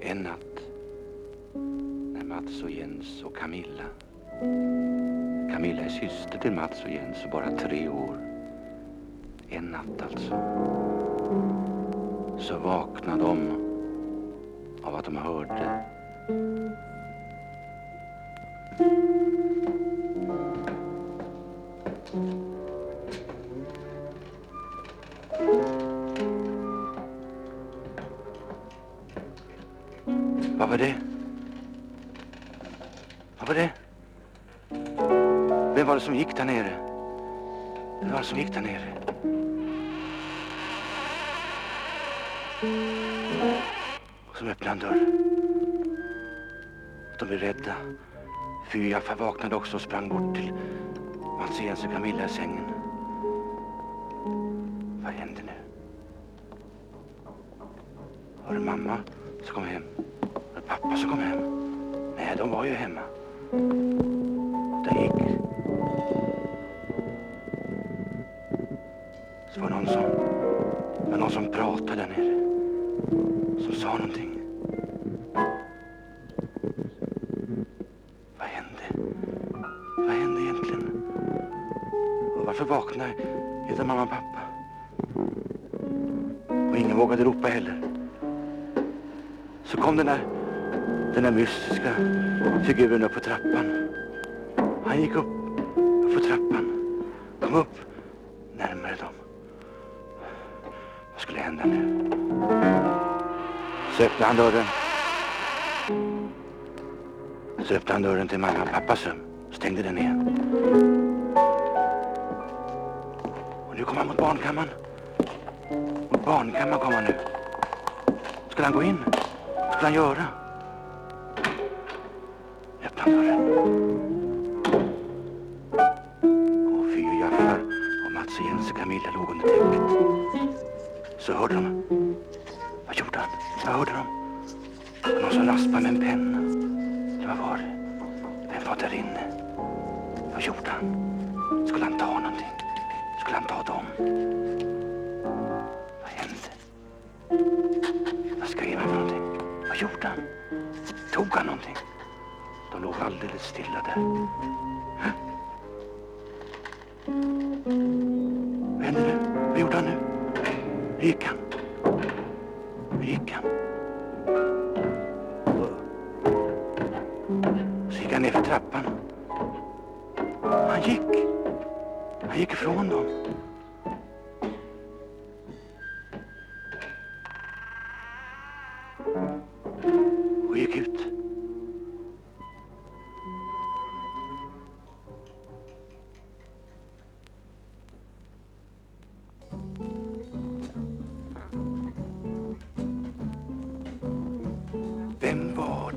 En natt när Mats och Jens och Camilla Camilla är syster till Mats och Jens och bara tre år. En natt alltså. Så vaknade de av att de hörde Vad var det? Vad var det? Vem var det som gick där nere? Vem var det som gick där nere? Och som öppnade en dörr. De blev rädda. Fyrjaffa vaknade också och sprang bort till Mats Jens och Camilla i sängen. Vad hände nu? Var det mamma som kom hem? Var så pappa som kom hem? Nej, de var ju hemma. Det gick. Så var det någon som, det var någon som pratade där nere. Som sa någonting. Vad hände? Vad hände egentligen? Och varför vaknade inte mamma och pappa? Och ingen vågade ropa heller. Så kom den där, den där mystiska figuren upp på trappan. Han gick upp, upp på trappan, kom upp närmare dem. Vad skulle hända nu? Så öppnade han dörren. Så öppnade han dörren till mamma och pappas rum. Stängde den igen. Och nu kom han mot barnkammaren. Mot barnkammaren kom han nu. Skulle han gå in? Vad skulle han göra? Öppna dörren. Och fyrjaffar och Mats och Jens och Camilla låg under täcket. Så hörde de. Vad gjorde han? Vad hörde de? Någon som raspade med en penna. Det var var det? Vem var där inne? Vad gjorde han? Skulle han ta någonting? Skulle han ta dem? Vad hände? Vad skrev han för någonting? Vad gjorde han? Tog han någonting? Låg alldeles stilla där. Vad hände nu? Vad gjorde han nu? Hur gick han? Hur gick han? Så gick han ner för trappan. Han gick. Han gick ifrån dem.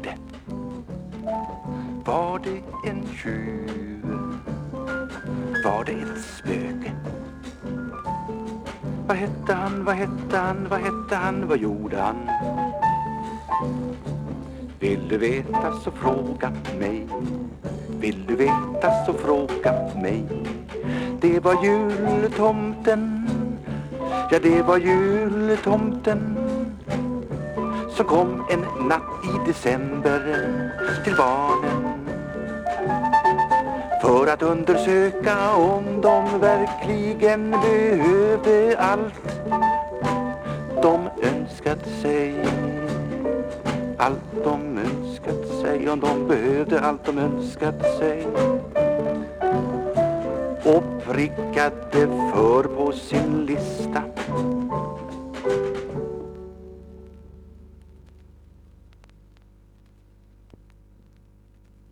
Det? Var det en tjuv? Var det ett spöke? Vad hette han, vad hette han, vad hette han, vad gjorde han? Vill du veta så fråga mig Vill du veta så fråga mig Det var jultomten Ja, det var jultomten som kom en natt i december till barnen. För att undersöka om de verkligen behövde allt. De önskat sig allt de önskat sig om de behövde allt de önskat sig. Och prickade för på sin lista.